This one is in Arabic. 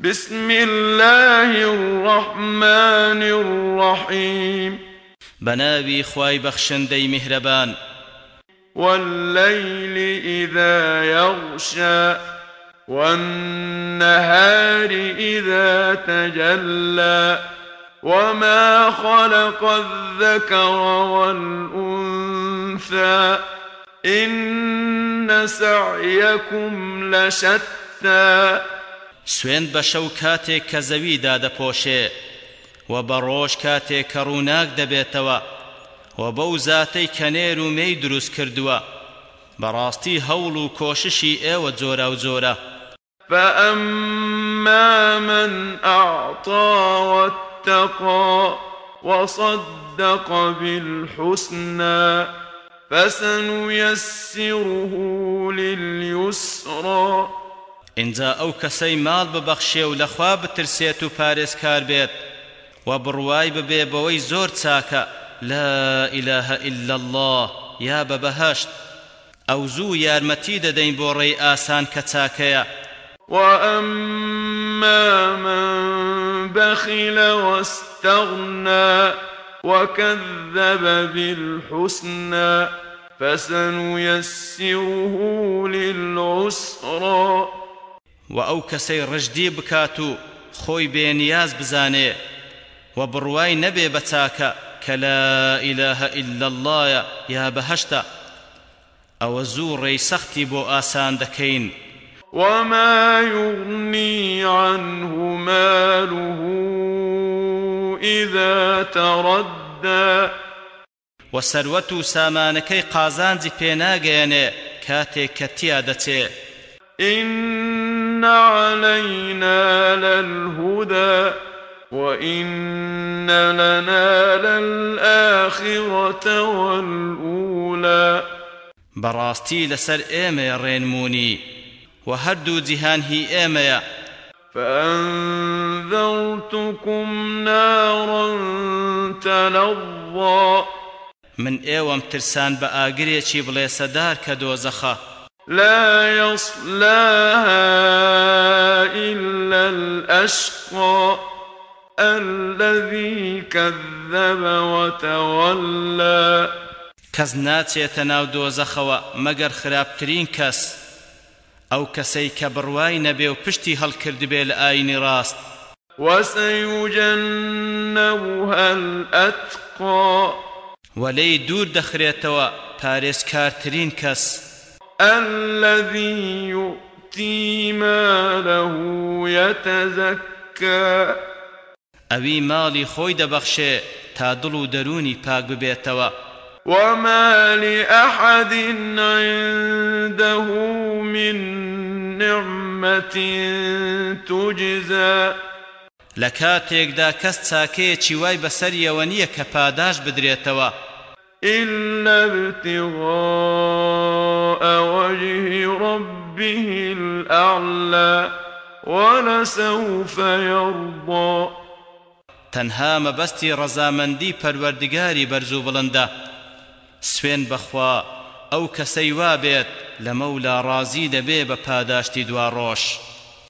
بسم الله الرحمن الرحيم. بناوي خواي بخشندي مهربان. والليل إذا يغشى والنهار إذا تجلى. وما خلق الذكر والأنثى إن سعيكم لشتى. سوێن بە شەو کاتێک کە زەویدا دەپۆشێ و بە ڕۆژ کاتێک کە ڕووناک دەبێتەوە و بەو زاتەی کەنێر و مەی دروست کردووە. بەڕاستی هەوڵ و کۆششی ئێوە جۆرە و جۆرە. فأما من أعطى واتقى وصدق بالحسنى فسنيسره لليسرى اینجا ئەو کەسەی ماڵ ببەخشێ و لەخوا بترسێت و پارێزکار بێت و بڕوای ببێ بەوەی زۆر لا إله إلا الله یا بە بەهەشت ئەو زوو یارمەتی دەدەین بۆ ڕێی ئاسان کە وأما من بخل واستغنى وكذب بالحسنى فسنيسره للعسرى. و ئەو کەسەی ڕژدی بکات و خۆی بێنیاز بزانێ و بڕوای نەبێ بە چاکە کە لا ئیلەهە ئیلا اللهە یا بەهەشتە ئەوە زوو ڕێی سەختی بۆ ئاسان دەکەین. وما يغني عنه ماله إذا تردى. وسروت سامانكي قازانزي پێناگەیەنێ کاتێک کە تیا دەچێ. إن علينا للهدى وإن لنا للآخرة والأولى. بەڕاستی لەسەر ئێمە ڕێنمونی و هەردوو جیهان هی ئێمەیە فأنذرتكم نارا تلظى. من ئێوەم ترسان بە ئاگرێکی بڵێسەدار کە دۆزەخە لا يصلاها إلا الأشقى الذي كذب وتولى. کەس ناچێتە ناو دۆزەخەوە مەگەر خراپترین کەس. ئەو کەسەی کە بڕوای نەبێ و پشتی هەڵکرد بێ لە ئاینی ڕاست. وسيجنبها الأتقى. وەلەی دوور دەخرێتەوە پارێزکارترین کەس. الذي يؤتي ماله يتزكى. ئەوی ماڵی خۆی دەبەخشێ تا دڵ و دەرونی پاک ببێتەوە. وما لأحد عنده من نعمة تجزى. لە کاتێکدا کەس چاکەیەکی وای بەسەریەوە نییە کە پاداش بدرێتەوە. إلا ابتغاء وجه ربه الأعلى ولسوف يرضى. تەنها مەبەستی ڕەزامەندی پەروەردگاری بەرز و بڵندە. سوێن بەخوا ئەو کەسەی وا بێت لە مەولا ڕازی دەبێ بە پاداشتی دوا